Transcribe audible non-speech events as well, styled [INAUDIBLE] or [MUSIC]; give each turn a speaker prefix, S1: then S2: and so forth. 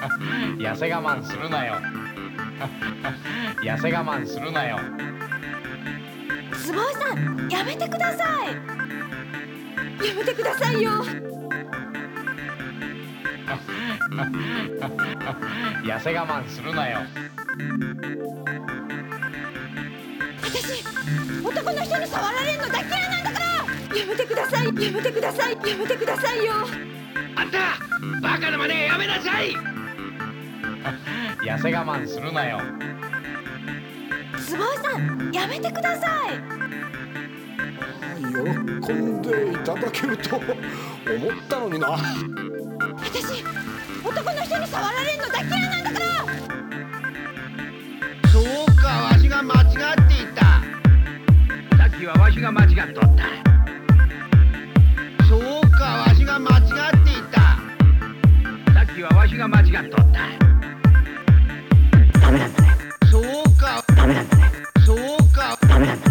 S1: [LAUGHS] 痩せ我慢するなよ。[LAUGHS] 痩せ我慢するなよ。
S2: 坪井さんやめてください。やめてくださいよ。[LAUGHS]
S1: 痩せ我慢するなよ。
S2: 私男の人に触られるのだけやなんだから。やめてくださいやめてくださいやめてくださいよ。
S3: あんたバカな真似やめなさい。
S1: 痩せ我慢するなよ。
S2: 坪井さんやめてください。
S4: 喜んでいただけると思ったのにな。
S2: 私男の人に触られるの大嫌なんだから。
S3: そうかわしが間違っていた。さっきはわしが間違っとった。そうかわしが間違っていた。さっきはわしが間違っとった。ダメなんだね。そうか。ダメなんだね。そうか。ダメなんだ